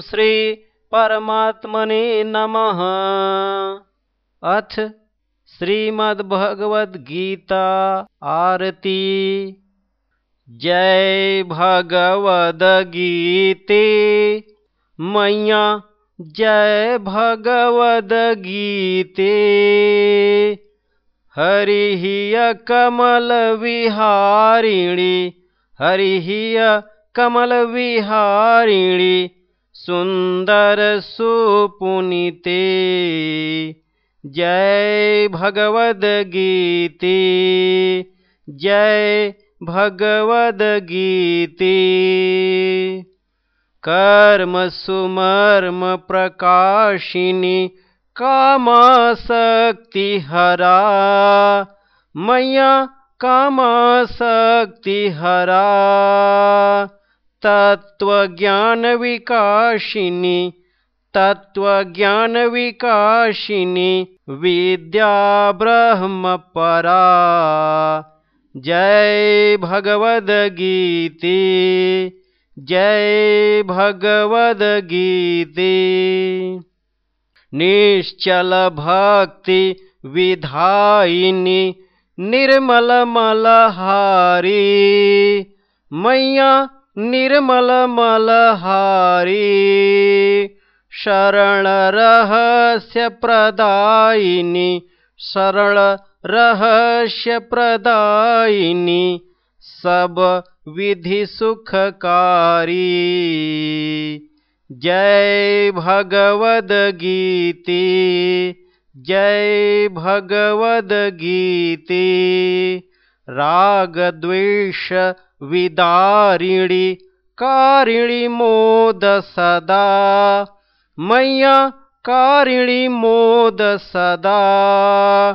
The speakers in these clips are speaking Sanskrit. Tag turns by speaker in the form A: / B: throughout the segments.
A: श्री परमात्मने नमः। अथ श्रीमद्भगवद्गीता आरती। जय भगवद्गीते। मय्या जय भगवद्गीते। हरिः कमलविहारिणि हरिः कमलविहारिणि सुन्दरसुपुनिते जय भगवद्गीते जय भगवद्गीते कर्मसुमर्मप्रकाशिनि कामासक्तिहरा मया कामासक्तिहरा तत्त्वज्ञानविकाशिनि तत्त्वज्ञानविकाशिनि विद्या ब्रह्मपरा जय भगवद्गीते जय भगवद्गीते। निश्चलभक्ति विधायिनि निर्मलमलहारी। मय्या निर्मलमलहारी। शरणरहस्यप्रदायिनि शरणरहस्यप्रदायिनि सब विधि सुखकारी जय भगवद्गीते जय भगवद्गीते। रागद्वेषविदारिणि कारिणि मोद सदा। मय्या कारिणि मोद सदा।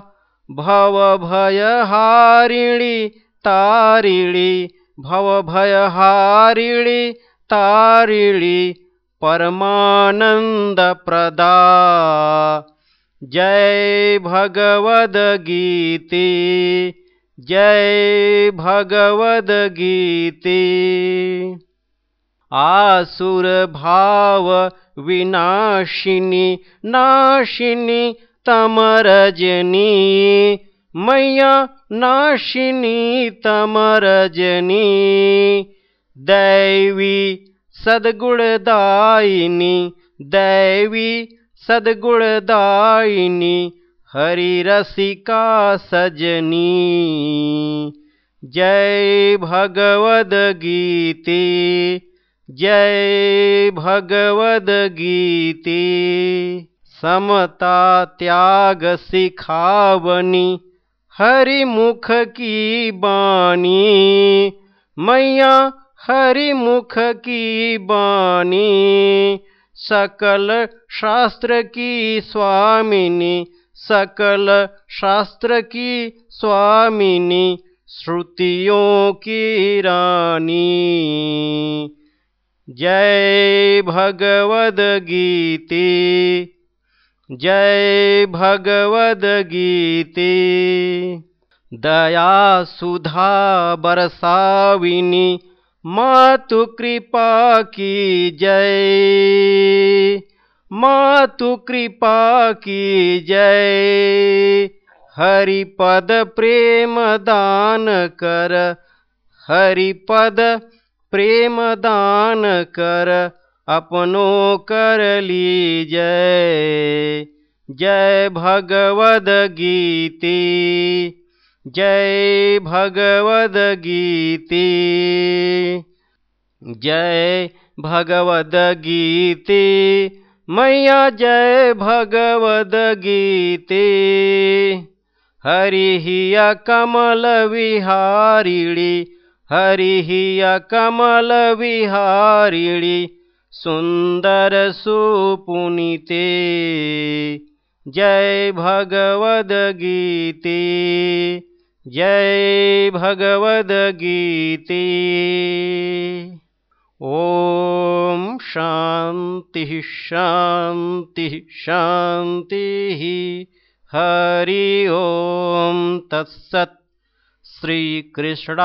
A: भवभयहारिणि तारिणि भवभयहारिणि तारिणि परमानन्दप्रदा जय भगवद्गीते जय भगवद्गीते। आसुरभावविनाशिनि नाशिनि तमरजनी। मय्या नाशिनी तमरजनी। दैवी सद्गुणदायिनी दैवी सद्गुणदायिनी हरिरसिका सजनी। जय भगवद्गीते जय भगवद्गीते। समता त्याग सिखावनी हरिमुख की बानी। मैया हरिमुख की बानी सकल शास्त्र की स्वामिनी सकल शास्त्र की स्वामिनी श्रुतियों की रानी। जय भगवद्गीते जय दया सुधा बरसाविनी मातु कृपा की जय। मातु कृपा की जय। हरिपद प्रेम दान कर। हरिपद प्रेम दान कर। अपनो कर ली जय। जय भगवद्गीते जय भगवद्गीते। जय भगवद्गीते। मैया जय भगवद्गीते। हरिः कमलविहारिणि हरिः कमलविहारिणि सुन्दरसुपुनिते जय भगवद्गीते जय भगवद्गीते। ॐ शान्तिः शान्तिः शान्तिः। हरि ॐ तत्सत्। श्रीकृष्णार्पणमस्तु